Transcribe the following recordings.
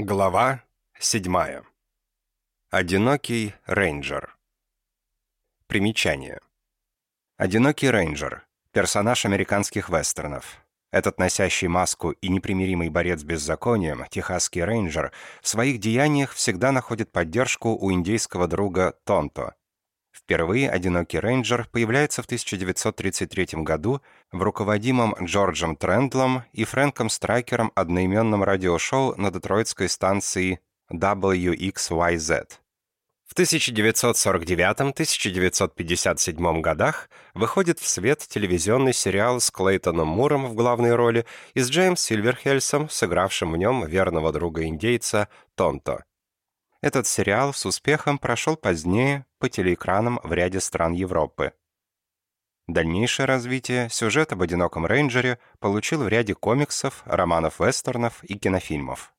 Глава 7. Одинокий рейнджер. Примечание. Одинокий рейнджер – персонаж американских вестернов. Этот носящий маску и непримиримый борец с беззаконием, техасский рейнджер, в своих деяниях всегда находит поддержку у индейского друга Тонто. Впервые «Одинокий рейнджер» появляется в 1933 году в руководимом Джорджем Трендлом и Фрэнком Страйкером одноименном радиошоу на детройтской станции WXYZ. В 1949-1957 годах выходит в свет телевизионный сериал с Клейтоном Муром в главной роли и с Джеймс Сильверхельсом, сыгравшим в нем верного друга-индейца Тонто. Этот сериал с успехом прошел позднее по телеэкранам в ряде стран Европы. Дальнейшее развитие сюжет об одиноком рейнджере получил в ряде комиксов, романов-вестернов и кинофильмов.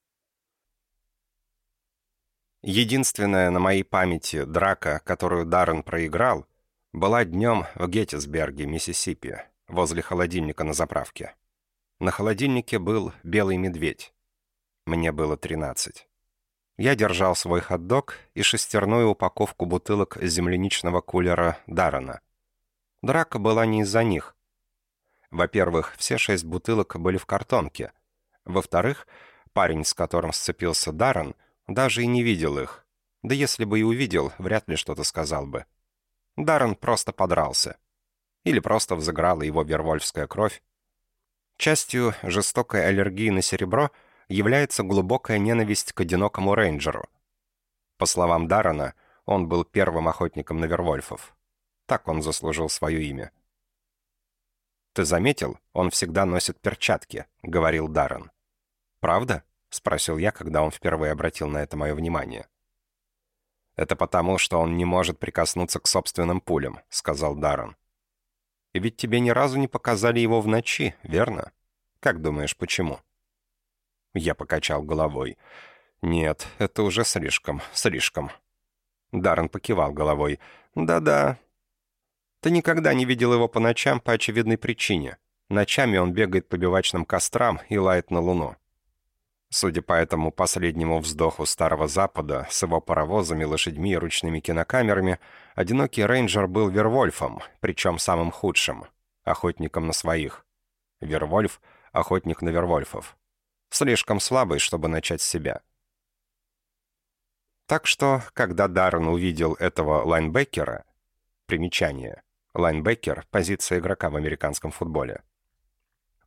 Единственная на моей памяти драка, которую Даррен проиграл, была днем в Геттисберге, Миссисипи, возле холодильника на заправке. На холодильнике был белый медведь. Мне было 13. Я держал свой хот-дог и шестерную упаковку бутылок земляничного кулера Даррена. Драка была не из-за них. Во-первых, все шесть бутылок были в картонке. Во-вторых, парень, с которым сцепился Даррен, даже и не видел их. Да если бы и увидел, вряд ли что-то сказал бы. Даррен просто подрался. Или просто взыграла его вервольфская кровь. Частью жестокой аллергии на серебро — является глубокая ненависть к одинокому рейнджеру. По словам Даррена, он был первым охотником на вервольфов. Так он заслужил свое имя. «Ты заметил, он всегда носит перчатки», — говорил Даррен. «Правда?» — спросил я, когда он впервые обратил на это мое внимание. «Это потому, что он не может прикоснуться к собственным пулям», — сказал Даррен. «И ведь тебе ни разу не показали его в ночи, верно? Как думаешь, почему?» Я покачал головой. «Нет, это уже слишком, слишком». Даррен покивал головой. «Да-да». «Ты никогда не видел его по ночам по очевидной причине. Ночами он бегает по бивачным кострам и лает на луну». Судя по этому последнему вздоху Старого Запада с его паровозами, лошадьми и ручными кинокамерами, одинокий рейнджер был Вервольфом, причем самым худшим, охотником на своих. Вервольф — охотник на Вервольфов слишком слабый, чтобы начать с себя. Так что, когда Даррен увидел этого лайнбекера, примечание, лайнбекер – позиция игрока в американском футболе.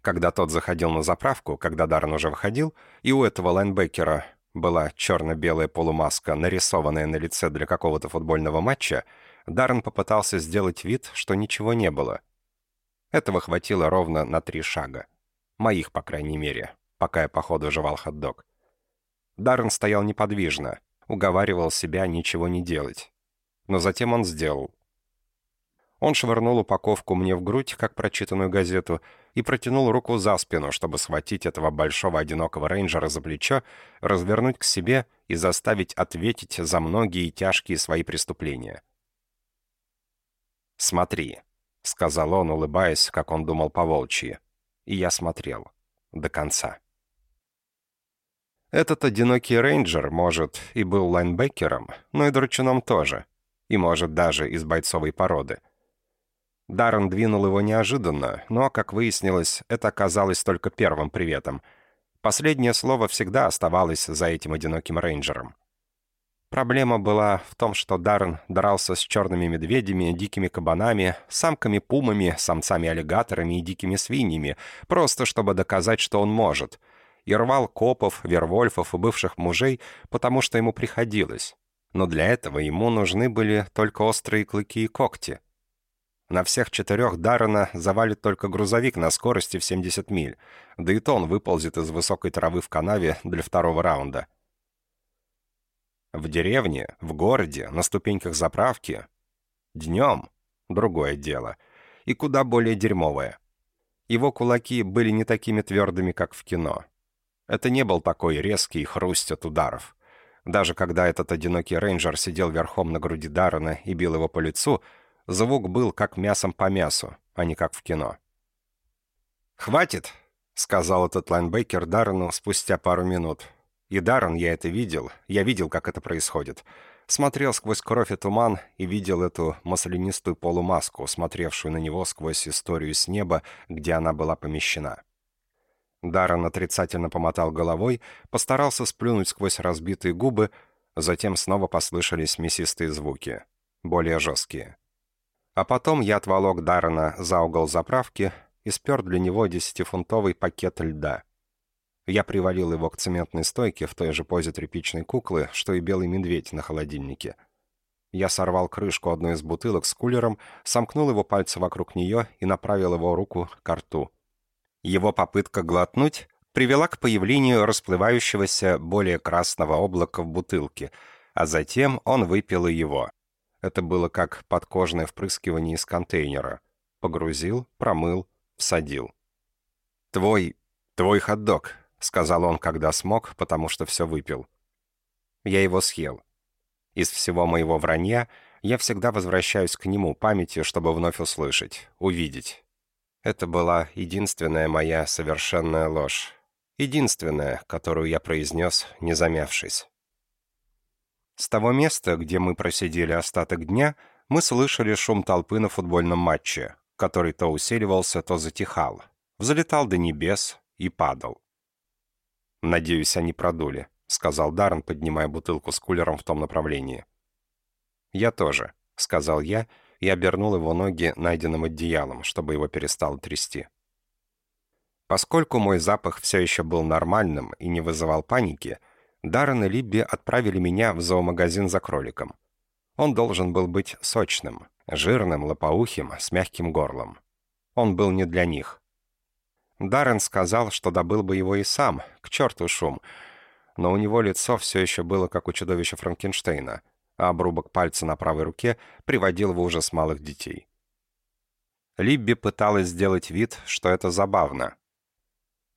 Когда тот заходил на заправку, когда Даррен уже выходил, и у этого лайнбекера была черно-белая полумаска, нарисованная на лице для какого-то футбольного матча, Даррен попытался сделать вид, что ничего не было. Этого хватило ровно на три шага. Моих, по крайней мере пока я по ходу жевал хот-дог. Даррен стоял неподвижно, уговаривал себя ничего не делать. Но затем он сделал. Он швырнул упаковку мне в грудь, как прочитанную газету, и протянул руку за спину, чтобы схватить этого большого одинокого рейнджера за плечо, развернуть к себе и заставить ответить за многие тяжкие свои преступления. «Смотри», — сказал он, улыбаясь, как он думал по-волчьи. И я смотрел. До конца. Этот одинокий рейнджер, может, и был лайнбекером, но и дручуном тоже. И, может, даже из бойцовой породы. Даррен двинул его неожиданно, но, как выяснилось, это оказалось только первым приветом. Последнее слово всегда оставалось за этим одиноким рейнджером. Проблема была в том, что Даррен дрался с черными медведями, дикими кабанами, самками-пумами, самцами-аллигаторами и дикими свиньями, просто чтобы доказать, что он может — и рвал копов, вервольфов и бывших мужей, потому что ему приходилось. Но для этого ему нужны были только острые клыки и когти. На всех четырех Даррена завалит только грузовик на скорости в 70 миль, да и то он выползет из высокой травы в канаве для второго раунда. В деревне, в городе, на ступеньках заправки. Днем — другое дело. И куда более дерьмовое. Его кулаки были не такими твердыми, как в кино. Это не был такой резкий хруст от ударов. Даже когда этот одинокий рейнджер сидел верхом на груди Даррена и бил его по лицу, звук был как мясом по мясу, а не как в кино. «Хватит!» — сказал этот лайнбекер Даррену спустя пару минут. И Даррен, я это видел, я видел, как это происходит. Смотрел сквозь кровь и туман и видел эту маслянистую полумаску, смотревшую на него сквозь историю с неба, где она была помещена. Даррен отрицательно помотал головой, постарался сплюнуть сквозь разбитые губы, затем снова послышались мясистые звуки, более жесткие. А потом я отволок Даррена за угол заправки и спер для него десятифунтовый пакет льда. Я привалил его к цементной стойке в той же позе тряпичной куклы, что и белый медведь на холодильнике. Я сорвал крышку одной из бутылок с кулером, сомкнул его пальцы вокруг нее и направил его руку к рту. Его попытка глотнуть привела к появлению расплывающегося более красного облака в бутылке, а затем он выпил его. Это было как подкожное впрыскивание из контейнера. Погрузил, промыл, всадил. «Твой... твой хот-дог», — сказал он, когда смог, потому что все выпил. Я его съел. Из всего моего вранья я всегда возвращаюсь к нему памятью, чтобы вновь услышать, увидеть. Это была единственная моя совершенная ложь. Единственная, которую я произнес, не замявшись. С того места, где мы просидели остаток дня, мы слышали шум толпы на футбольном матче, который то усиливался, то затихал, взлетал до небес и падал. «Надеюсь, они продули», — сказал Даррен, поднимая бутылку с кулером в том направлении. «Я тоже», — сказал я и обернул его ноги найденным одеялом, чтобы его перестало трясти. Поскольку мой запах все еще был нормальным и не вызывал паники, — Даррен и Либби отправили меня в зоомагазин за кроликом. Он должен был быть сочным, жирным, лопоухим, с мягким горлом. Он был не для них. Даррен сказал, что добыл бы его и сам, к черту шум, но у него лицо все еще было как у чудовища Франкенштейна, а обрубок пальца на правой руке приводил в ужас малых детей. Либби пыталась сделать вид, что это забавно.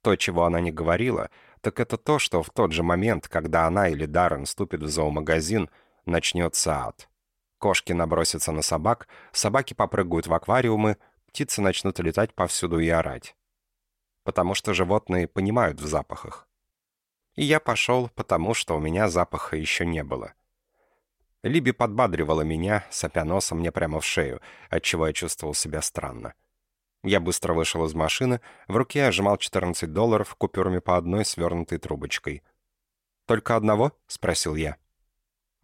То, чего она не говорила — так это то, что в тот же момент, когда она или Даррен ступит в зоомагазин, начнется ад. Кошки набросятся на собак, собаки попрыгают в аквариумы, птицы начнут летать повсюду и орать. Потому что животные понимают в запахах. И я пошел, потому что у меня запаха еще не было. Либи подбадривала меня, сопя носом мне прямо в шею, отчего я чувствовал себя странно. Я быстро вышел из машины, в руке я сжимал 14 долларов купюрами по одной свернутой трубочкой. «Только одного?» — спросил я.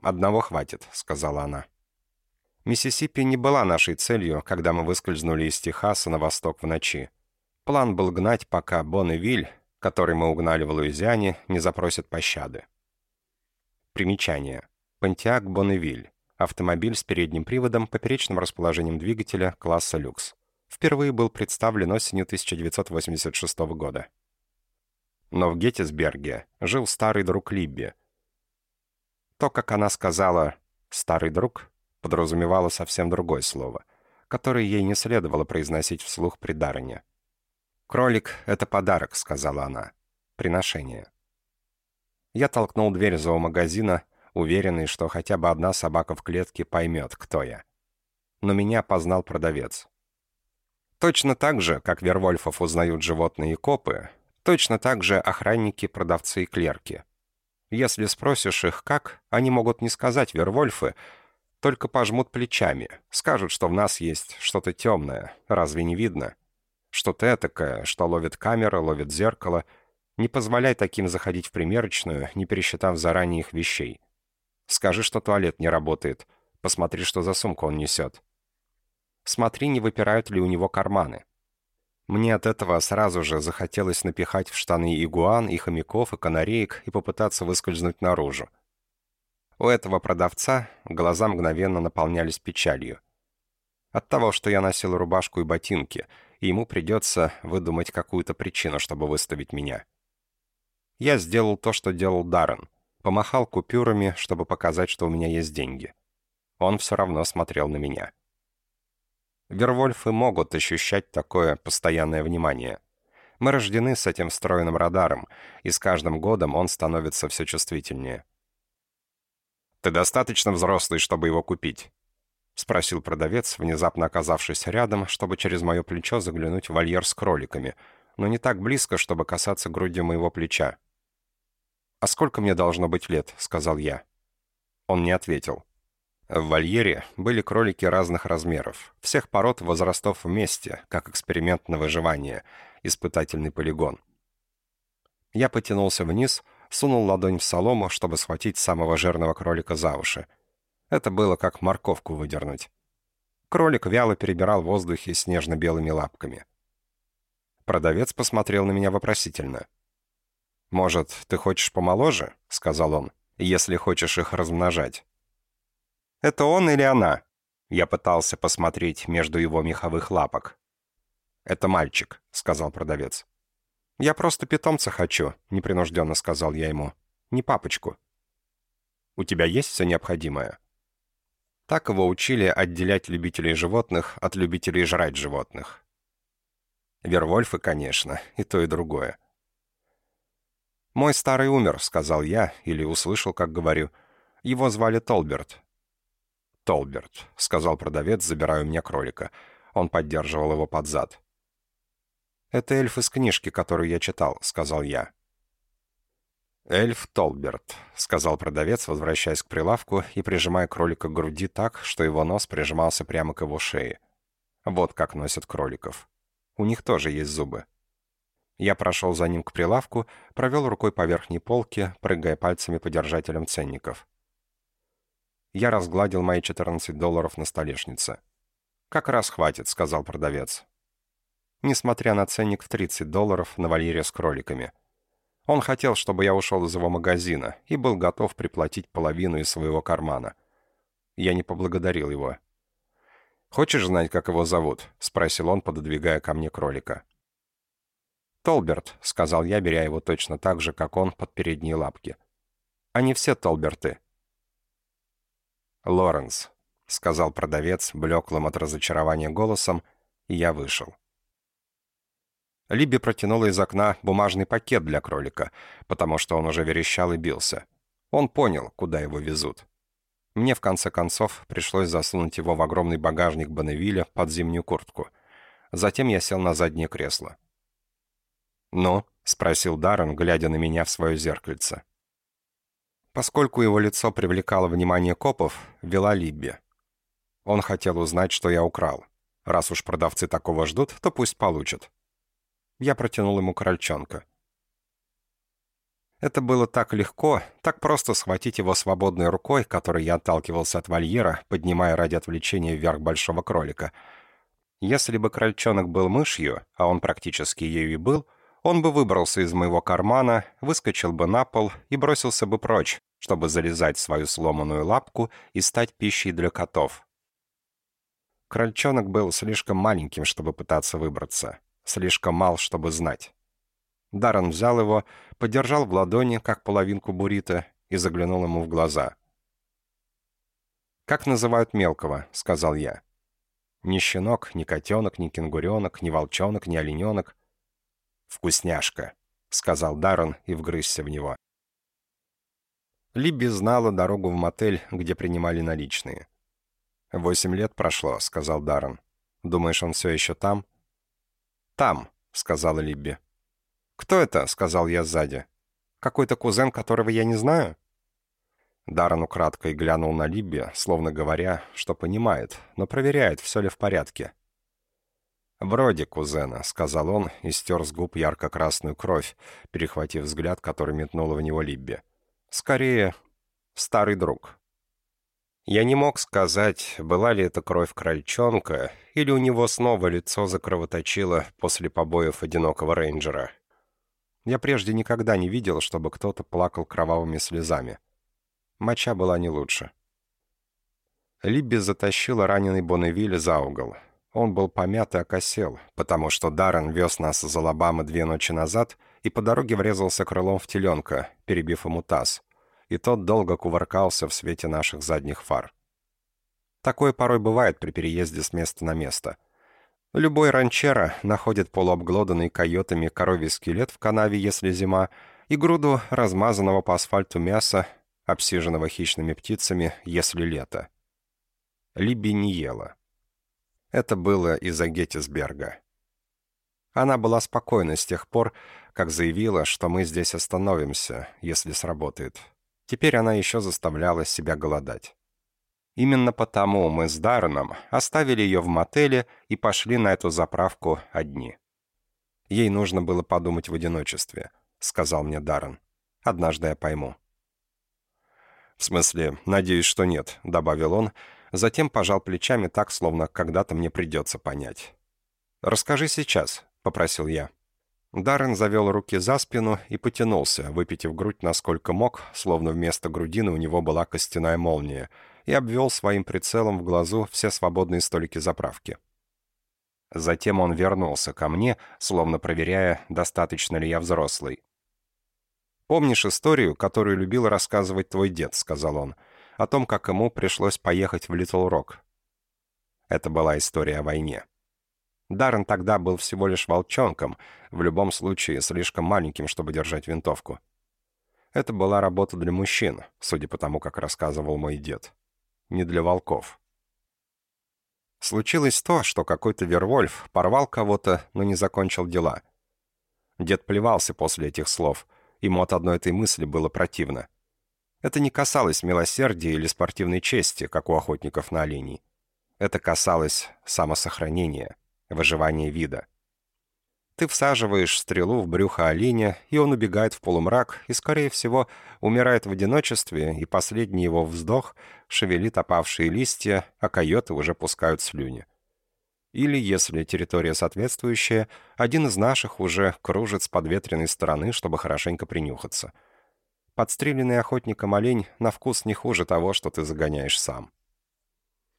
«Одного хватит», — сказала она. Миссисипи не была нашей целью, когда мы выскользнули из Техаса на восток в ночи. План был гнать, пока Бонневиль, который мы угнали в Луизиане, не запросит пощады. Примечание. Понтиак Бонневиль. Автомобиль с передним приводом, поперечным расположением двигателя класса люкс впервые был представлен осенью 1986 года. Но в Геттисберге жил старый друг Либби. То, как она сказала «старый друг», подразумевало совсем другое слово, которое ей не следовало произносить вслух при Даррене. «Кролик — это подарок», — сказала она. «Приношение». Я толкнул дверь зоомагазина, уверенный, что хотя бы одна собака в клетке поймет, кто я. Но меня познал продавец. Точно так же, как Вервольфов узнают животные и копы, точно так же охранники, продавцы и клерки. Если спросишь их как, они могут не сказать Вервольфы, только пожмут плечами, скажут, что в нас есть что-то темное, разве не видно? Что-то этакое, что ловит камера, ловит зеркало. Не позволяй таким заходить в примерочную, не пересчитав заранее их вещей. Скажи, что туалет не работает. Посмотри, что за сумку он несет. Смотри, не выпирают ли у него карманы. Мне от этого сразу же захотелось напихать в штаны игуан, и хомяков, и канареек и попытаться выскользнуть наружу. У этого продавца глаза мгновенно наполнялись печалью. От того, что я носил рубашку и ботинки, и ему придется выдумать какую-то причину, чтобы выставить меня. Я сделал то, что делал Даррен. Помахал купюрами, чтобы показать, что у меня есть деньги. Он все равно смотрел на меня. Вервольфы могут ощущать такое постоянное внимание. Мы рождены с этим встроенным радаром, и с каждым годом он становится все чувствительнее. «Ты достаточно взрослый, чтобы его купить?» — спросил продавец, внезапно оказавшись рядом, чтобы через мое плечо заглянуть в вольер с кроликами, но не так близко, чтобы касаться грудью моего плеча. «А сколько мне должно быть лет?» — сказал я. Он не ответил. В вольере были кролики разных размеров, всех пород возрастов вместе, как эксперимент на выживание, испытательный полигон. Я потянулся вниз, сунул ладонь в солому, чтобы схватить самого жирного кролика за уши. Это было как морковку выдернуть. Кролик вяло перебирал в воздухе снежно-белыми лапками. Продавец посмотрел на меня вопросительно — «Может, ты хочешь помоложе?» — сказал он, — «если хочешь их размножать». «Это он или она?» Я пытался посмотреть между его меховых лапок. «Это мальчик», — сказал продавец. «Я просто питомца хочу», — непринужденно сказал я ему. «Не папочку». «У тебя есть все необходимое?» Так его учили отделять любителей животных от любителей жрать животных. Вервольфы, конечно, и то, и другое. «Мой старый умер», — сказал я, или услышал, как говорю. «Его звали Толберт». «Толберт», — сказал продавец, забирая у меня кролика. Он поддерживал его под зад. «Это эльф из книжки, которую я читал», — сказал я. «Эльф Толберт», — сказал продавец, возвращаясь к прилавку и прижимая кролика к груди так, что его нос прижимался прямо к его шее. Вот как носят кроликов. У них тоже есть зубы. Я прошел за ним к прилавку, провел рукой по верхней полке, прыгая пальцами по держателям ценников. Я разгладил мои 14 долларов на столешнице. «Как раз хватит», — сказал продавец. Несмотря на ценник в 30 долларов на вольере с кроликами. Он хотел, чтобы я ушел из его магазина и был готов приплатить половину из своего кармана. Я не поблагодарил его. «Хочешь знать, как его зовут?» — спросил он, пододвигая ко мне кролика. «Толберт», — сказал я, беря его точно так же, как он, под передние лапки. «Они все Толберты». «Лоренс», — сказал продавец, блеклым от разочарования голосом, и я вышел. Либи протянула из окна бумажный пакет для кролика, потому что он уже верещал и бился. Он понял, куда его везут. Мне, в конце концов, пришлось засунуть его в огромный багажник Бонневилля под зимнюю куртку. Затем я сел на заднее кресло. «Ну?» — спросил Даррен, глядя на меня в свое зеркальце. Поскольку его лицо привлекало внимание копов, вела Либби. Он хотел узнать, что я украл. Раз уж продавцы такого ждут, то пусть получат. Я протянул ему крольчонка. Это было так легко, так просто схватить его свободной рукой, которой я отталкивался от вольера, поднимая ради отвлечения вверх большого кролика. Если бы крольчонок был мышью, а он практически ею и был, — он бы выбрался из моего кармана, выскочил бы на пол и бросился бы прочь, чтобы залезать в свою сломанную лапку и стать пищей для котов. Крольчонок был слишком маленьким, чтобы пытаться выбраться, слишком мал, чтобы знать. Даррен взял его, подержал в ладони, как половинку буррито, и заглянул ему в глаза. «Как называют мелкого?» — сказал я. «Ни щенок, ни котенок, ни кенгуренок, ни волчонок, ни олененок. «Вкусняшка», — сказал Даррен и вгрызся в него. Либби знала дорогу в мотель, где принимали наличные. «Восемь лет прошло», — сказал Даррен. «Думаешь, он все еще там?» «Там», — сказала Либби. «Кто это?» — сказал я сзади. «Какой-то кузен, которого я не знаю?» Даррен украдкой глянул на Либби, словно говоря, что понимает, но проверяет, все ли в порядке. «Вроде кузена», — сказал он и стер с губ ярко-красную кровь, перехватив взгляд, который метнула в него Либби. «Скорее, старый друг». Я не мог сказать, была ли это кровь крольчонка, или у него снова лицо закровоточило после побоев одинокого рейнджера. Я прежде никогда не видел, чтобы кто-то плакал кровавыми слезами. Моча была не лучше. Либби затащила раненый Бонневиль за угол. Он был помят и окосел, потому что Даррен вез нас из Алабамы две ночи назад и по дороге врезался крылом в теленка, перебив ему таз, и тот долго кувыркался в свете наших задних фар. Такое порой бывает при переезде с места на место. Любой ранчера находит полуобглоданный койотами коровий скелет в канаве, если зима, и груду размазанного по асфальту мяса, обсиженного хищными птицами, если лето. Либи не ела. Это было из-за Геттисберга. Она была спокойна с тех пор, как заявила, что мы здесь остановимся, если сработает. Теперь она еще заставляла себя голодать. Именно потому мы с Дарреном оставили ее в мотеле и пошли на эту заправку одни. Ей нужно было подумать в одиночестве, сказал мне Даррен. Однажды я пойму. «В смысле, надеюсь, что нет», — добавил он, затем пожал плечами так, словно когда-то мне придется понять. «Расскажи сейчас», — попросил я. Даррен завел руки за спину и потянулся, выпитив грудь насколько мог, словно вместо грудины у него была костяная молния, и обвел своим прицелом в глазу все свободные столики заправки. Затем он вернулся ко мне, словно проверяя, достаточно ли я взрослый. «Помнишь историю, которую любил рассказывать твой дед?» — сказал он. «О том, как ему пришлось поехать в Литл Рок». Это была история о войне. Даррен тогда был всего лишь волчонком, в любом случае слишком маленьким, чтобы держать винтовку. Это была работа для мужчин, судя по тому, как рассказывал мой дед. Не для волков. Случилось то, что какой-то Вервольф порвал кого-то, но не закончил дела. Дед плевался после этих слов — Ему от одной этой мысли было противно. Это не касалось милосердия или спортивной чести, как у охотников на оленей. Это касалось самосохранения, выживания вида. Ты всаживаешь стрелу в брюхо оленя, и он убегает в полумрак и, скорее всего, умирает в одиночестве, и последний его вздох шевелит опавшие листья, а койоты уже пускают слюни. Или, если территория соответствующая, один из наших уже кружит с подветренной стороны, чтобы хорошенько принюхаться. Подстреленный охотником олень на вкус не хуже того, что ты загоняешь сам.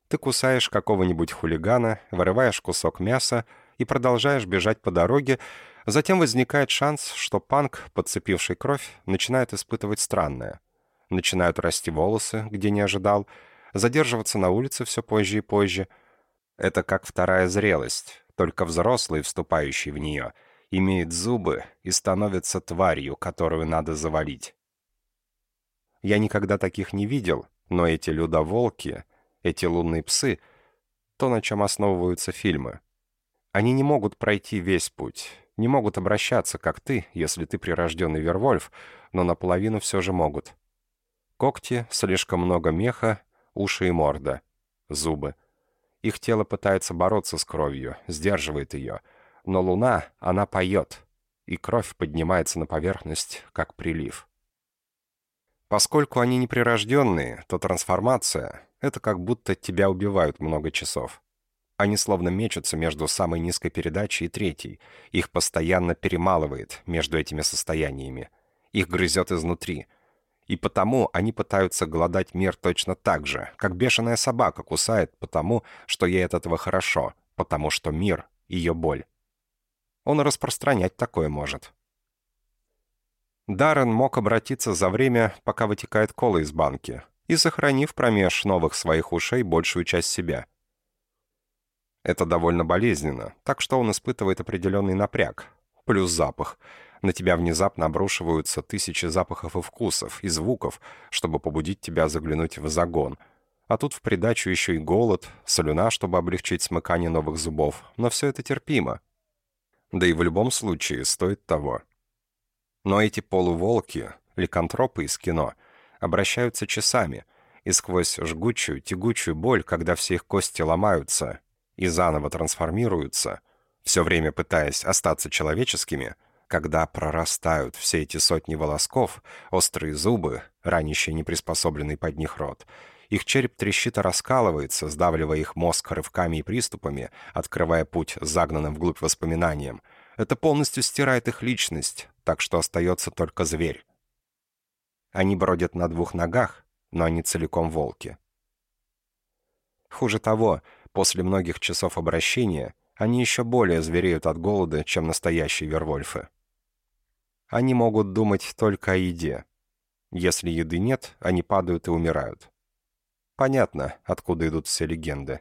Ты кусаешь какого-нибудь хулигана, вырываешь кусок мяса и продолжаешь бежать по дороге, затем возникает шанс, что панк, подцепивший кровь, начинает испытывать странное. Начинают расти волосы, где не ожидал, задерживаться на улице все позже и позже — это как вторая зрелость, только взрослый, вступающий в нее, имеет зубы и становится тварью, которую надо завалить. Я никогда таких не видел, но эти людоволки, эти лунные псы — то, на чем основываются фильмы. Они не могут пройти весь путь, не могут обращаться, как ты, если ты прирожденный Вервольф, но наполовину все же могут. Когти, слишком много меха, уши и морда, зубы. Их тело пытается бороться с кровью, сдерживает ее. Но луна, она поет, и кровь поднимается на поверхность, как прилив. Поскольку они неприрожденные, то трансформация — это как будто тебя убивают много часов. Они словно мечутся между самой низкой передачей и третьей. Их постоянно перемалывает между этими состояниями. Их грызет изнутри — и потому они пытаются голодать мир точно так же, как бешеная собака кусает потому, что ей от этого хорошо, потому что мир — ее боль. Он распространять такое может. Даррен мог обратиться за время, пока вытекает кола из банки, и сохранив промеж новых своих ушей большую часть себя. Это довольно болезненно, так что он испытывает определенный напряг, плюс запах — на тебя внезапно обрушиваются тысячи запахов и вкусов, и звуков, чтобы побудить тебя заглянуть в загон. А тут в придачу еще и голод, солюна, чтобы облегчить смыкание новых зубов. Но все это терпимо. Да и в любом случае стоит того. Но эти полуволки, ликантропы из кино, обращаются часами, и сквозь жгучую, тягучую боль, когда все их кости ломаются и заново трансформируются, все время пытаясь остаться человеческими — когда прорастают все эти сотни волосков, острые зубы, ранящие неприспособленный под них рот. Их череп трещит и раскалывается, сдавливая их мозг рывками и приступами, открывая путь загнанным вглубь воспоминаниям. Это полностью стирает их личность, так что остается только зверь. Они бродят на двух ногах, но они целиком волки. Хуже того, после многих часов обращения, они еще более звереют от голода, чем настоящие вервольфы. Они могут думать только о еде. Если еды нет, они падают и умирают. Понятно, откуда идут все легенды.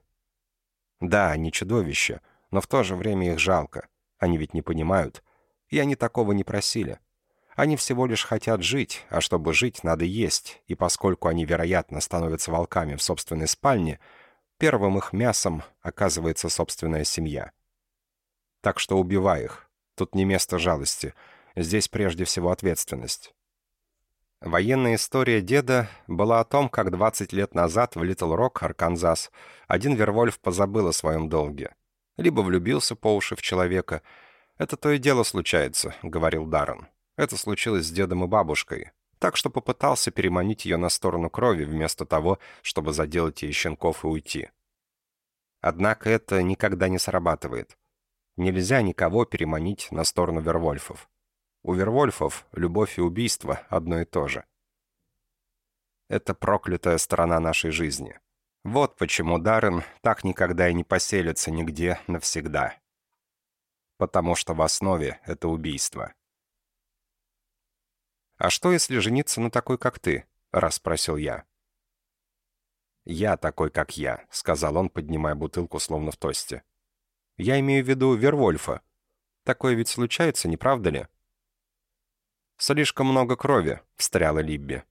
Да, они чудовища, но в то же время их жалко. Они ведь не понимают. И они такого не просили. Они всего лишь хотят жить, а чтобы жить, надо есть, и поскольку они, вероятно, становятся волками в собственной спальне, первым их мясом оказывается собственная семья. Так что убивай их. Тут не место жалости — Здесь прежде всего ответственность. Военная история деда была о том, как 20 лет назад в Литл Рок, Арканзас, один Вервольф позабыл о своем долге. Либо влюбился по уши в человека. «Это то и дело случается», — говорил Даррен. «Это случилось с дедом и бабушкой. Так что попытался переманить ее на сторону крови, вместо того, чтобы заделать ей щенков и уйти. Однако это никогда не срабатывает. Нельзя никого переманить на сторону Вервольфов. У Вервольфов любовь и убийство одно и то же. Это проклятая сторона нашей жизни. Вот почему Даррен так никогда и не поселится нигде навсегда. Потому что в основе это убийство. «А что, если жениться на такой, как ты?» — раз спросил я. «Я такой, как я», — сказал он, поднимая бутылку, словно в тосте. «Я имею в виду Вервольфа. Такое ведь случается, не правда ли?» «Слишком много крови», — встряла Либби.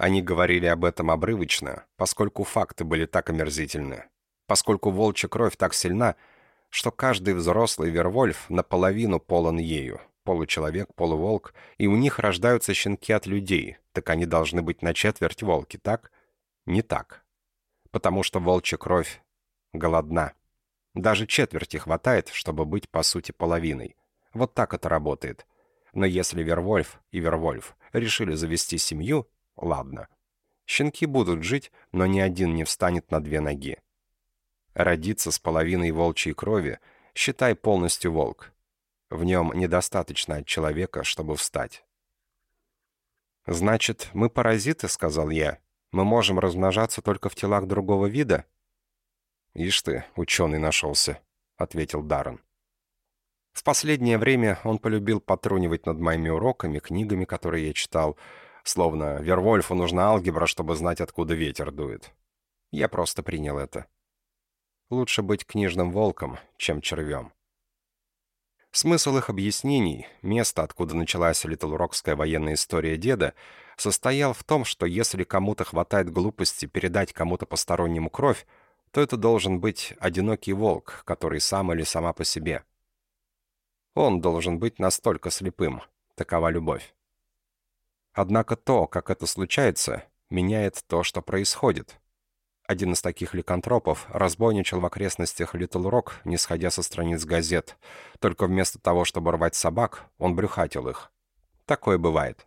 Они говорили об этом обрывочно, поскольку факты были так омерзительны. Поскольку волчья кровь так сильна, что каждый взрослый Вервольф наполовину полон ею. Получеловек, полуволк, и у них рождаются щенки от людей, так они должны быть на четверть волки, так? Не так. Потому что волчья кровь голодна. Даже четверти хватает, чтобы быть, по сути, половиной. Вот так это работает. Но если Вервольф и Вервольф решили завести семью, ладно. Щенки будут жить, но ни один не встанет на две ноги. Родиться с половиной волчьей крови, считай полностью волк. В нем недостаточно от человека, чтобы встать. «Значит, мы паразиты», — сказал я. «Мы можем размножаться только в телах другого вида?» «Ишь ты, ученый нашелся», — ответил Даррен. В последнее время он полюбил потрунивать над моими уроками, книгами, которые я читал, словно Вервольфу нужна алгебра, чтобы знать, откуда ветер дует. Я просто принял это. Лучше быть книжным волком, чем червем. Смысл их объяснений, место, откуда началась литлрокская военная история деда, состоял в том, что если кому-то хватает глупости передать кому-то постороннему кровь, то это должен быть одинокий волк, который сам или сама по себе – он должен быть настолько слепым. Такова любовь. Однако то, как это случается, меняет то, что происходит. Один из таких ликантропов разбойничал в окрестностях Литл Рок, не сходя со страниц газет. Только вместо того, чтобы рвать собак, он брюхатил их. Такое бывает.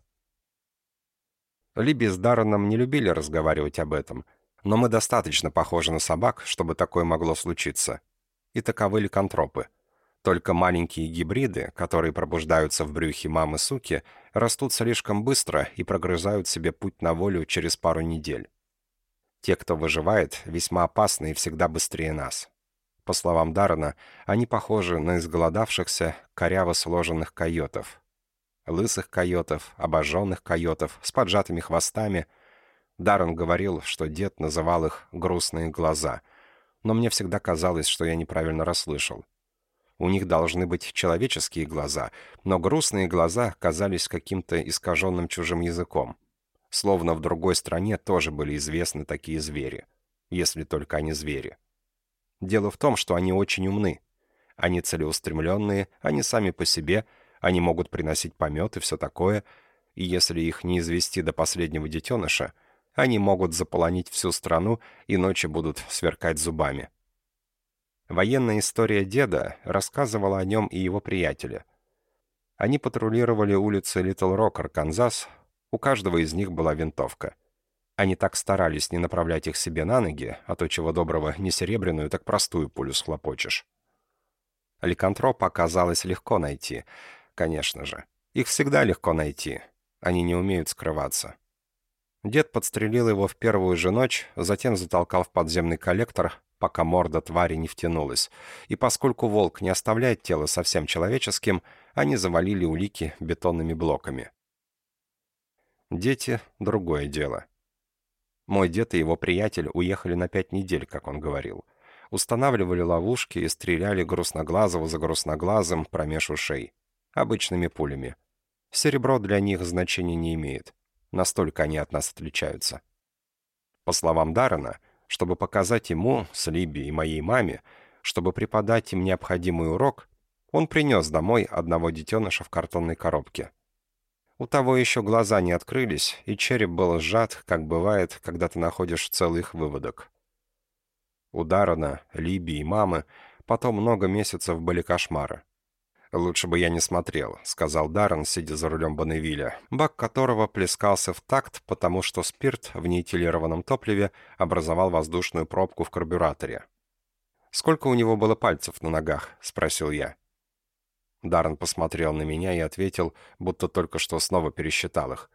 Либи с Дарреном не любили разговаривать об этом, но мы достаточно похожи на собак, чтобы такое могло случиться. И таковы ликантропы — только маленькие гибриды, которые пробуждаются в брюхе мамы-суки, растут слишком быстро и прогрызают себе путь на волю через пару недель. Те, кто выживает, весьма опасны и всегда быстрее нас. По словам Даррена, они похожи на изголодавшихся, коряво сложенных койотов. Лысых койотов, обожженных койотов, с поджатыми хвостами. Даррен говорил, что дед называл их «грустные глаза», но мне всегда казалось, что я неправильно расслышал. У них должны быть человеческие глаза, но грустные глаза казались каким-то искаженным чужим языком. Словно в другой стране тоже были известны такие звери. Если только они звери. Дело в том, что они очень умны. Они целеустремленные, они сами по себе, они могут приносить помет и все такое, и если их не извести до последнего детеныша, они могут заполонить всю страну и ночи будут сверкать зубами. Военная история деда рассказывала о нем и его приятеле. Они патрулировали улицы Литл Рок, Арканзас. У каждого из них была винтовка. Они так старались не направлять их себе на ноги, а то чего доброго не серебряную, так простую пулю схлопочешь. Ликантропа оказалось легко найти. Конечно же. Их всегда легко найти. Они не умеют скрываться. Дед подстрелил его в первую же ночь, затем затолкал в подземный коллектор, пока морда твари не втянулась, и поскольку волк не оставляет тело совсем человеческим, они завалили улики бетонными блоками. Дети — другое дело. Мой дед и его приятель уехали на пять недель, как он говорил. Устанавливали ловушки и стреляли грустноглазого за грустноглазым промеж ушей. Обычными пулями. Серебро для них значения не имеет. Настолько они от нас отличаются. По словам Даррена, чтобы показать ему, с Либи и моей маме, чтобы преподать им необходимый урок, Он принес домой одного детеныша в картонной коробке. У того еще глаза не открылись, и череп был сжат, как бывает, когда ты находишь целых выводок. У Даррена, Либи и мамы потом много месяцев были кошмары. «Лучше бы я не смотрел», — сказал Даррен, сидя за рулем Бонневилля, бак которого плескался в такт, потому что спирт в неэтилированном топливе образовал воздушную пробку в карбюраторе. «Сколько у него было пальцев на ногах?» — спросил я. Даррен посмотрел на меня и ответил, будто только что снова пересчитал их.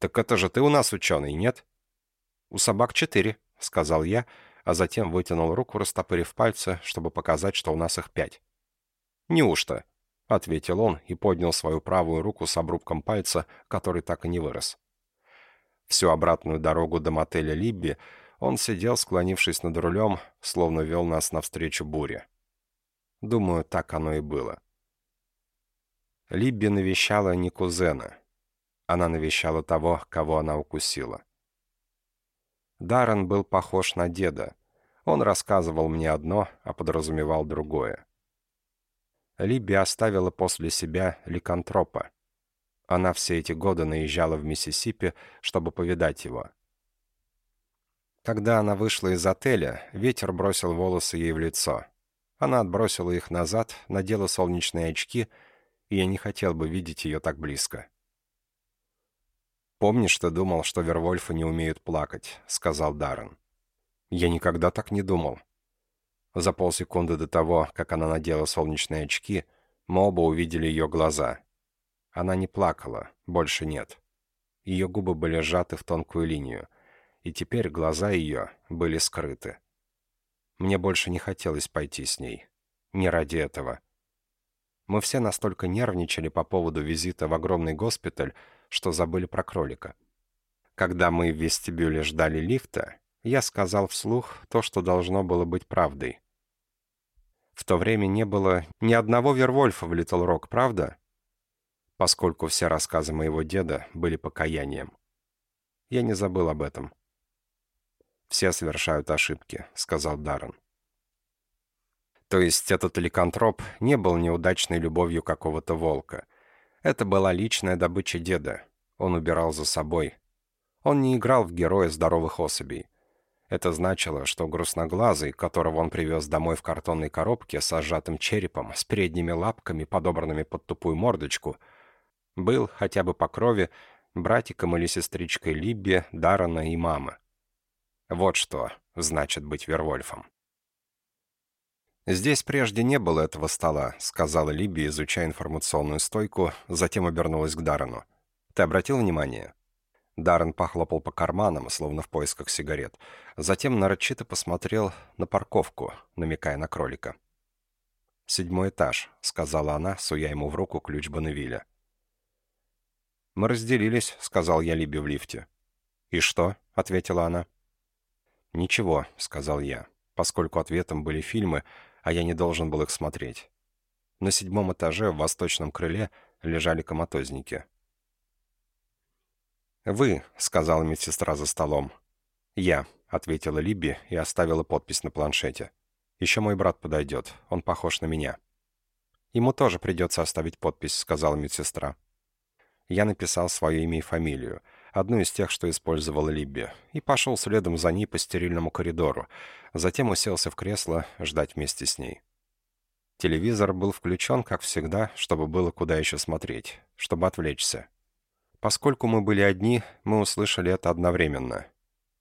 «Так это же ты у нас ученый, нет?» «У собак четыре», — сказал я, а затем вытянул руку, растопырив пальцы, чтобы показать, что у нас их пять. «Неужто?» — ответил он и поднял свою правую руку с обрубком пальца, который так и не вырос. Всю обратную дорогу до мотеля Либби он сидел, склонившись над рулем, словно вел нас навстречу буре. Думаю, так оно и было. Либби навещала не кузена. Она навещала того, кого она укусила. Даррен был похож на деда. Он рассказывал мне одно, а подразумевал другое. Либби оставила после себя ликантропа. Она все эти годы наезжала в Миссисипи, чтобы повидать его. Когда она вышла из отеля, ветер бросил волосы ей в лицо. Она отбросила их назад, надела солнечные очки, и я не хотел бы видеть ее так близко. «Помнишь, ты думал, что Вервольфы не умеют плакать?» — сказал Даррен. «Я никогда так не думал. За полсекунды до того, как она надела солнечные очки, мы оба увидели ее глаза. Она не плакала, больше нет. Ее губы были сжаты в тонкую линию, и теперь глаза ее были скрыты. Мне больше не хотелось пойти с ней. Не ради этого. Мы все настолько нервничали по поводу визита в огромный госпиталь, что забыли про кролика. Когда мы в вестибюле ждали лифта, я сказал вслух то, что должно было быть правдой. В то время не было ни одного Вервольфа в Литл Рок, правда? Поскольку все рассказы моего деда были покаянием. Я не забыл об этом. «Все совершают ошибки», — сказал Даррен. То есть этот ликантроп не был неудачной любовью какого-то волка. Это была личная добыча деда. Он убирал за собой. Он не играл в героя здоровых особей. Это значило, что грустноглазый, которого он привез домой в картонной коробке с сжатым черепом, с передними лапками, подобранными под тупую мордочку, был, хотя бы по крови, братиком или сестричкой Либби, Даррена и мамы. Вот что значит быть Вервольфом. «Здесь прежде не было этого стола», — сказала Либби, изучая информационную стойку, затем обернулась к Даррену. «Ты обратил внимание?» Даррен похлопал по карманам, словно в поисках сигарет. Затем нарочито посмотрел на парковку, намекая на кролика. «Седьмой этаж», — сказала она, суя ему в руку ключ Бонневиля. «Мы разделились», — сказал я Либи в лифте. «И что?» — ответила она. «Ничего», — сказал я, поскольку ответом были фильмы, а я не должен был их смотреть. На седьмом этаже в восточном крыле лежали коматозники. «Вы», — сказала медсестра за столом. «Я», — ответила Либби и оставила подпись на планшете. «Еще мой брат подойдет, он похож на меня». «Ему тоже придется оставить подпись», — сказала медсестра. Я написал свое имя и фамилию, одну из тех, что использовала Либби, и пошел следом за ней по стерильному коридору, затем уселся в кресло ждать вместе с ней. Телевизор был включен, как всегда, чтобы было куда еще смотреть, чтобы отвлечься. Поскольку мы были одни, мы услышали это одновременно.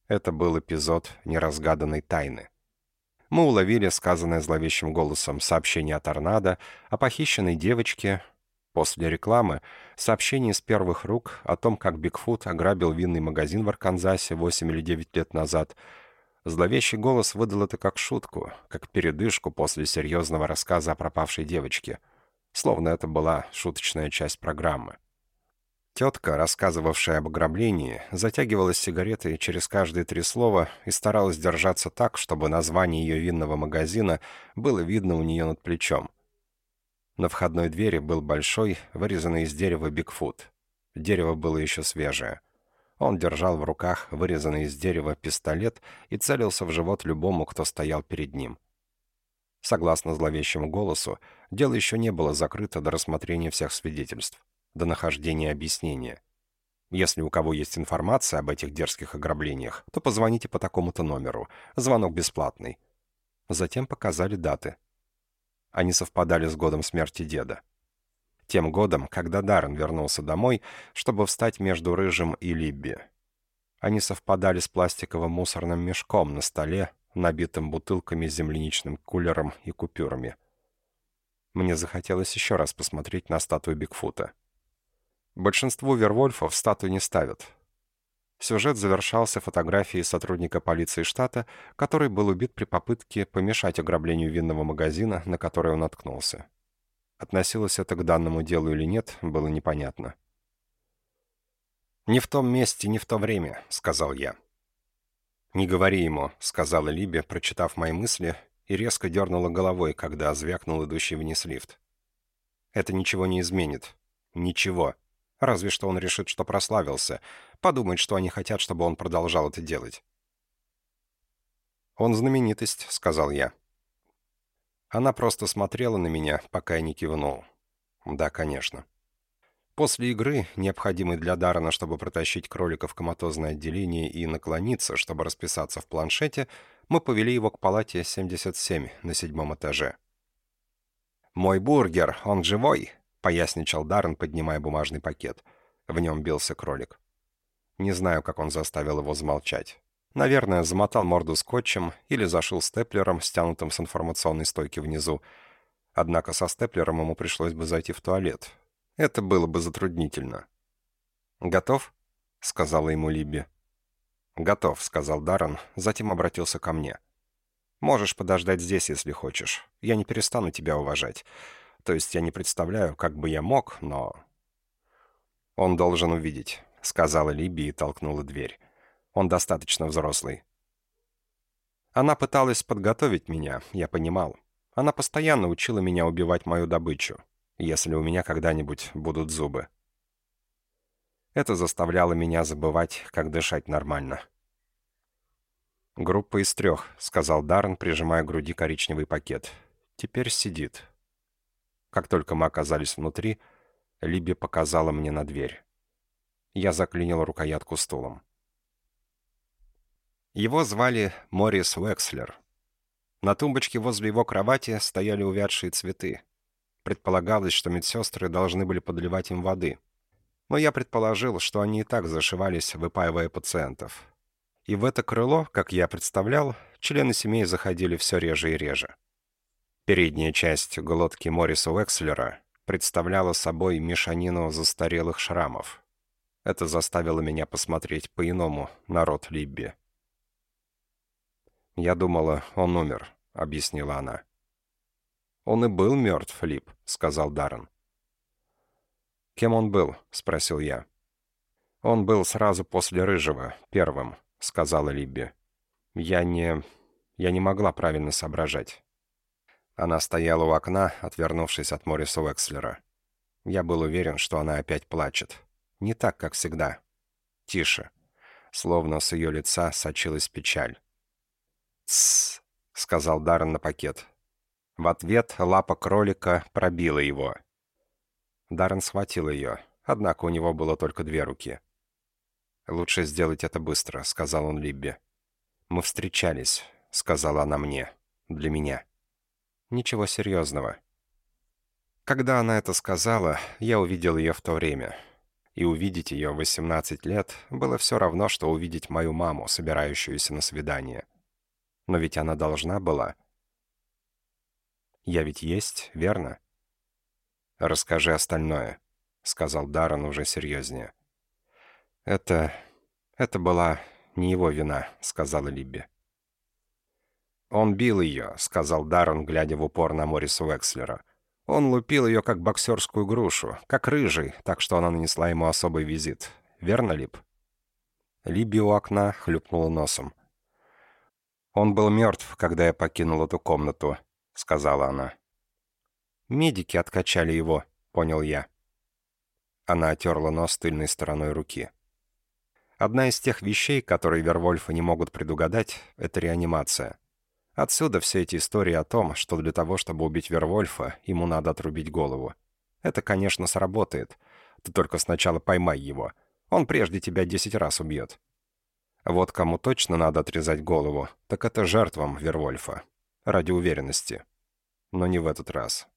Это был эпизод неразгаданной тайны. Мы уловили сказанное зловещим голосом сообщение о торнадо, о похищенной девочке. После рекламы сообщение из первых рук о том, как Бигфут ограбил винный магазин в Арканзасе 8 или 9 лет назад. Зловещий голос выдал это как шутку, как передышку после серьезного рассказа о пропавшей девочке. Словно это была шуточная часть программы. Тетка, рассказывавшая об ограблении, затягивалась сигаретой через каждые три слова и старалась держаться так, чтобы название ее винного магазина было видно у нее над плечом. На входной двери был большой, вырезанный из дерева Бигфут. Дерево было еще свежее. Он держал в руках вырезанный из дерева пистолет и целился в живот любому, кто стоял перед ним. Согласно зловещему голосу, дело еще не было закрыто до рассмотрения всех свидетельств, до нахождения объяснения. Если у кого есть информация об этих дерзких ограблениях, то позвоните по такому-то номеру. Звонок бесплатный. Затем показали даты. Они совпадали с годом смерти деда. Тем годом, когда Даррен вернулся домой, чтобы встать между Рыжим и Либби. Они совпадали с пластиковым мусорным мешком на столе, набитым бутылками, земляничным кулером и купюрами. Мне захотелось еще раз посмотреть на статую Бигфута. Большинству Вервольфов статую не ставят. Сюжет завершался фотографией сотрудника полиции штата, который был убит при попытке помешать ограблению винного магазина, на который он наткнулся. Относилось это к данному делу или нет, было непонятно. «Не в том месте, не в то время», — сказал я. «Не говори ему», — сказала Либи, прочитав мои мысли, и резко дернула головой, когда звякнул идущий вниз лифт. «Это ничего не изменит. Ничего. Разве что он решит, что прославился. Подумает, что они хотят, чтобы он продолжал это делать. «Он знаменитость», — сказал я. Она просто смотрела на меня, пока я не кивнул. «Да, конечно». После игры, необходимой для Даррена, чтобы протащить кролика в коматозное отделение и наклониться, чтобы расписаться в планшете, мы повели его к палате 77 на седьмом этаже. «Мой бургер, он живой?» — поясничал Даррен, поднимая бумажный пакет. В нем бился кролик. Не знаю, как он заставил его замолчать. Наверное, замотал морду скотчем или зашил степлером, стянутым с информационной стойки внизу. Однако со степлером ему пришлось бы зайти в туалет. Это было бы затруднительно. «Готов?» — сказала ему Либби. «Готов», — сказал Даррен, затем обратился ко мне. «Можешь подождать здесь, если хочешь. Я не перестану тебя уважать. То есть я не представляю, как бы я мог, но... «Он должен увидеть», — сказала Либи и толкнула дверь. «Он достаточно взрослый». Она пыталась подготовить меня, я понимал. Она постоянно учила меня убивать мою добычу, если у меня когда-нибудь будут зубы. Это заставляло меня забывать, как дышать нормально. «Группа из трех», — сказал Даррен, прижимая к груди коричневый пакет. «Теперь сидит. Как только мы оказались внутри, Либи показала мне на дверь. Я заклинил рукоятку стулом. Его звали Морис Уэкслер. На тумбочке возле его кровати стояли увядшие цветы. Предполагалось, что медсестры должны были подливать им воды. Но я предположил, что они и так зашивались, выпаивая пациентов. И в это крыло, как я представлял, члены семей заходили все реже и реже. Передняя часть глотки Морриса Уэкслера представляла собой мешанину застарелых шрамов. Это заставило меня посмотреть по-иному на рот Либби. «Я думала, он умер», — объяснила она. «Он и был мертв, Либ», — сказал Даррен. «Кем он был?» — спросил я. «Он был сразу после Рыжего, первым», — сказала Либби. «Я не... я не могла правильно соображать». Она стояла у окна, отвернувшись от Морриса Уэкслера. Я был уверен, что она опять плачет. Не так, как всегда. Тише. Словно с ее лица сочилась печаль. «Тссс», — сказал Даррен на пакет. В ответ лапа кролика пробила его. Даррен схватил ее, однако у него было только две руки. «Лучше сделать это быстро», — сказал он Либби. «Мы встречались», — сказала она мне. «Для меня». Ничего серьезного. Когда она это сказала, я увидел ее в то время. И увидеть ее в 18 лет было все равно, что увидеть мою маму, собирающуюся на свидание. Но ведь она должна была. Я ведь есть, верно? «Расскажи остальное», — сказал Даррен уже серьезнее. «Это... это была не его вина», — сказала Либби. «Он бил ее», — сказал Даррен, глядя в упор на Морриса Уэкслера. Он лупил ее как боксерскую грушу, как рыжий, так что она нанесла ему особый визит. Верно, Лип? Либи у окна хлюпнула носом. «Он был мертв, когда я покинул эту комнату», — сказала она. «Медики откачали его», — понял я. Она отерла нос тыльной стороной руки. Одна из тех вещей, которые Вервольфы не могут предугадать, — это реанимация. Отсюда все эти истории о том, что для того, чтобы убить Вервольфа, ему надо отрубить голову. Это, конечно, сработает. Ты только сначала поймай его. Он прежде тебя десять раз убьет. Вот кому точно надо отрезать голову, так это жертвам Вервольфа. Ради уверенности. Но не в этот раз.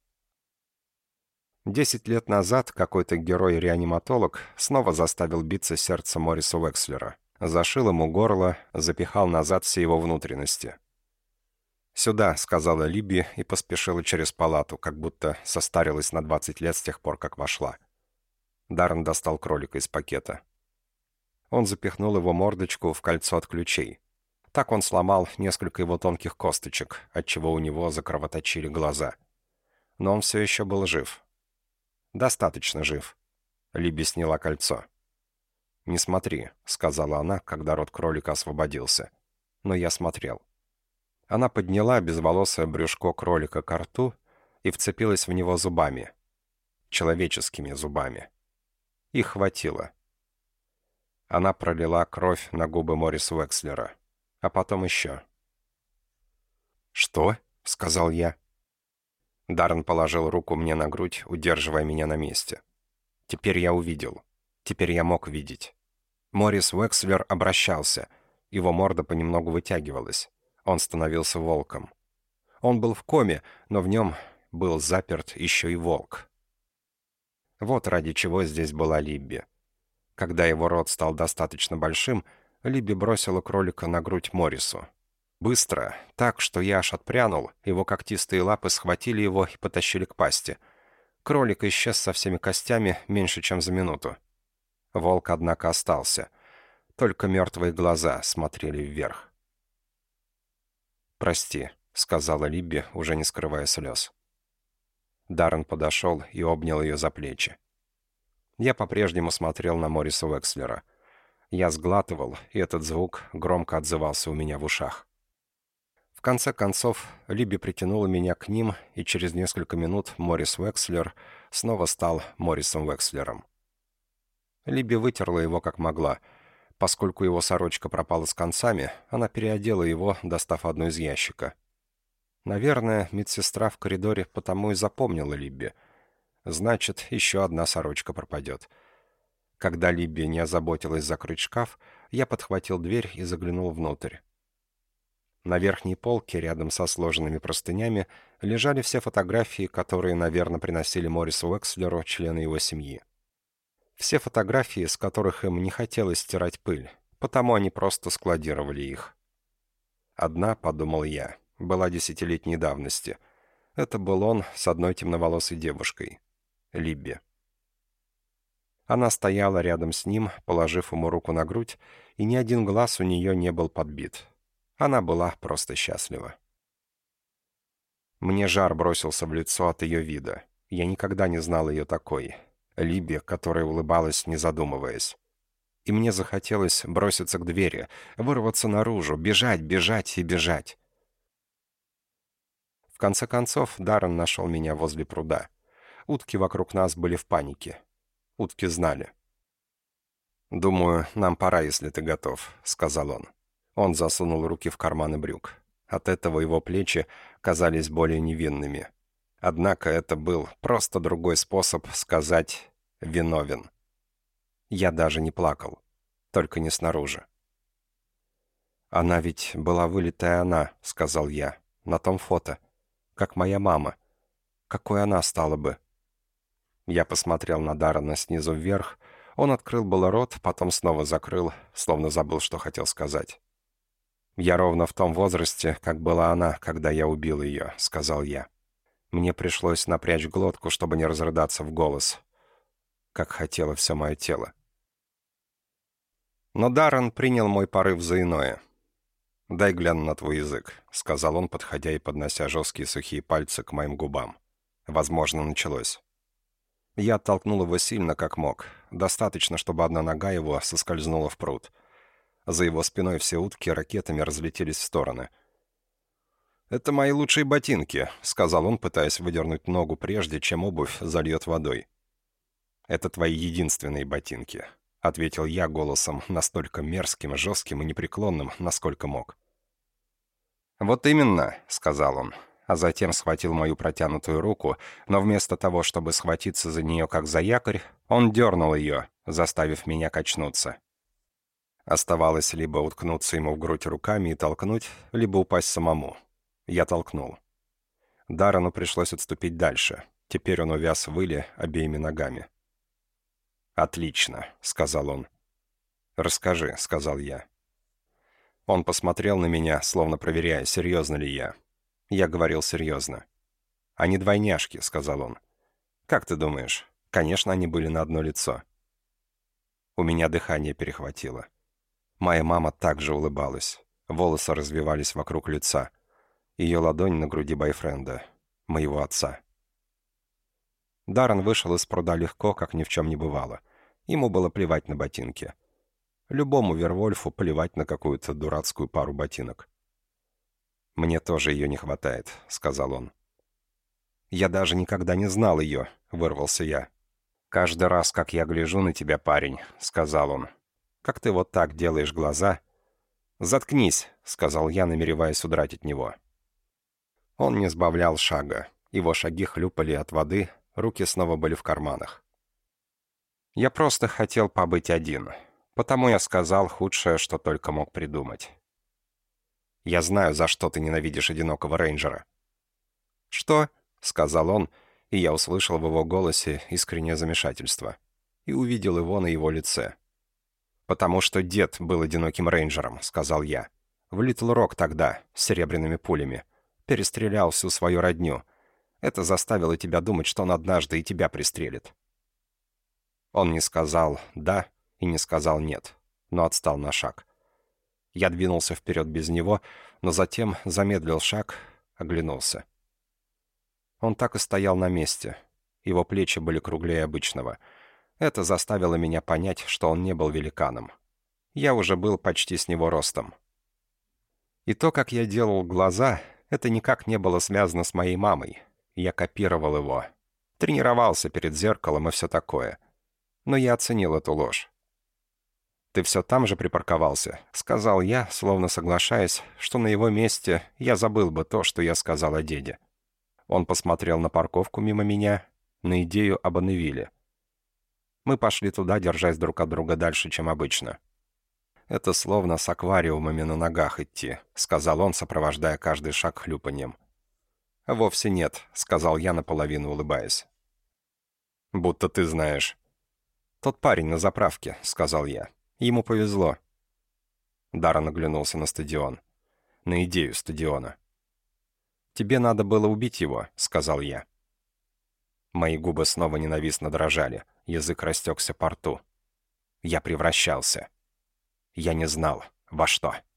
Десять лет назад какой-то герой-реаниматолог снова заставил биться сердце Морриса Уэкслера. Зашил ему горло, запихал назад все его внутренности. «Сюда», — сказала Либи и поспешила через палату, как будто состарилась на 20 лет с тех пор, как вошла. Даррен достал кролика из пакета. Он запихнул его мордочку в кольцо от ключей. Так он сломал несколько его тонких косточек, отчего у него закровоточили глаза. Но он все еще был жив. «Достаточно жив». Либи сняла кольцо. «Не смотри», — сказала она, когда рот кролика освободился. Но я смотрел. Она подняла безволосое брюшко кролика к рту и вцепилась в него зубами. Человеческими зубами. Их хватило. Она пролила кровь на губы Морриса Уэкслера. А потом еще. «Что?» — сказал я. Даррен положил руку мне на грудь, удерживая меня на месте. Теперь я увидел. Теперь я мог видеть. Моррис Уэкслер обращался. Его морда понемногу вытягивалась. Он становился волком. Он был в коме, но в нем был заперт еще и волк. Вот ради чего здесь была Либби. Когда его рот стал достаточно большим, Либби бросила кролика на грудь Моррису. Быстро, так, что я аж отпрянул, его когтистые лапы схватили его и потащили к пасти. Кролик исчез со всеми костями меньше, чем за минуту. Волк, однако, остался. Только мертвые глаза смотрели вверх. «Прости», — сказала Либби, уже не скрывая слез. Даррен подошел и обнял ее за плечи. Я по-прежнему смотрел на Мориса Уэкслера. Я сглатывал, и этот звук громко отзывался у меня в ушах. В конце концов, Либи притянула меня к ним, и через несколько минут Морис Векслер снова стал Морисом Векслером. Либи вытерла его как могла. Поскольку его сорочка пропала с концами, она переодела его, достав одну из ящика. Наверное, медсестра в коридоре потому и запомнила Либби. Значит, еще одна сорочка пропадет. Когда Либби не озаботилась закрыть шкаф, я подхватил дверь и заглянул внутрь. На верхней полке, рядом со сложенными простынями, лежали все фотографии, которые, наверное, приносили Моррису Уэкслеру члены его семьи. Все фотографии, с которых им не хотелось стирать пыль, потому они просто складировали их. Одна, подумал я, была десятилетней давности. Это был он с одной темноволосой девушкой. Либби. Она стояла рядом с ним, положив ему руку на грудь, и ни один глаз у нее не был подбит. Она была просто счастлива. Мне жар бросился в лицо от ее вида. Я никогда не знал ее такой. Либи, которая улыбалась, не задумываясь. И мне захотелось броситься к двери, вырваться наружу, бежать, бежать и бежать. В конце концов, Даррен нашел меня возле пруда. Утки вокруг нас были в панике. Утки знали. «Думаю, нам пора, если ты готов», — сказал он. Он засунул руки в карманы брюк. От этого его плечи казались более невинными. Однако это был просто другой способ сказать «виновен». Я даже не плакал, только не снаружи. «Она ведь была вылитая она», — сказал я, — «на том фото, как моя мама. Какой она стала бы?» Я посмотрел на Даррена снизу вверх, он открыл было рот, потом снова закрыл, словно забыл, что хотел сказать. «Я ровно в том возрасте, как была она, когда я убил ее», — сказал я. Мне пришлось напрячь глотку, чтобы не разрыдаться в голос, как хотело все мое тело. Но Даррен принял мой порыв за иное. «Дай гляну на твой язык», — сказал он, подходя и поднося жесткие сухие пальцы к моим губам. Возможно, началось. Я оттолкнул его сильно, как мог. Достаточно, чтобы одна нога его соскользнула в пруд. За его спиной все утки ракетами разлетелись в стороны. «Это мои лучшие ботинки», — сказал он, пытаясь выдернуть ногу прежде, чем обувь зальет водой. «Это твои единственные ботинки», — ответил я голосом настолько мерзким, жестким и непреклонным, насколько мог. «Вот именно», — сказал он, а затем схватил мою протянутую руку, но вместо того, чтобы схватиться за нее как за якорь, он дернул ее, заставив меня качнуться. Оставалось либо уткнуться ему в грудь руками и толкнуть, либо упасть самому. Я толкнул. Дарану пришлось отступить дальше. Теперь он увяз в выле обеими ногами. «Отлично», — сказал он. «Расскажи», — сказал я. Он посмотрел на меня, словно проверяя, серьезно ли я. Я говорил серьезно. «Они двойняшки», — сказал он. «Как ты думаешь?» Конечно, они были на одно лицо. У меня дыхание перехватило. Моя мама также улыбалась. Волосы развивались вокруг лица. Ее ладонь на груди бойфренда, моего отца. Даррен вышел из пруда легко, как ни в чем не бывало. Ему было плевать на ботинки. Любому Вервольфу плевать на какую-то дурацкую пару ботинок. «Мне тоже ее не хватает», — сказал он. «Я даже никогда не знал ее», — вырвался я. «Каждый раз, как я гляжу на тебя, парень», — сказал он. «Как ты вот так делаешь глаза?» «Заткнись», — сказал я, намереваясь удрать от него. Он не сбавлял шага. Его шаги хлюпали от воды, руки снова были в карманах. «Я просто хотел побыть один», Потому я сказал худшее, что только мог придумать. «Я знаю, за что ты ненавидишь одинокого рейнджера». «Что?» — сказал он, и я услышал в его голосе искреннее замешательство. И увидел его на его лице. «Потому что дед был одиноким рейнджером», — сказал я. «В Литл Рок тогда, с серебряными пулями. Перестрелял всю свою родню. Это заставило тебя думать, что он однажды и тебя пристрелит». Он не сказал «да», и не сказал «нет», но отстал на шаг. Я двинулся вперед без него, но затем замедлил шаг, оглянулся. Он так и стоял на месте. Его плечи были круглее обычного. Это заставило меня понять, что он не был великаном. Я уже был почти с него ростом. И то, как я делал глаза, это никак не было связано с моей мамой. Я копировал его. Тренировался перед зеркалом и все такое. Но я оценил эту ложь. «Ты все там же припарковался», — сказал я, словно соглашаясь, что на его месте я забыл бы то, что я сказал о деде. Он посмотрел на парковку мимо меня, на идею об Анневиле. Мы пошли туда, держась друг от друга дальше, чем обычно. «Это словно с аквариумами на ногах идти», — сказал он, сопровождая каждый шаг хлюпаньем. «Вовсе нет», — сказал я, наполовину улыбаясь. «Будто ты знаешь». «Тот парень на заправке», — сказал я. Ему повезло. Даррен оглянулся на стадион. На идею стадиона. «Тебе надо было убить его», — сказал я. Мои губы снова ненавистно дрожали, язык растекся по рту. Я превращался. Я не знал, во что.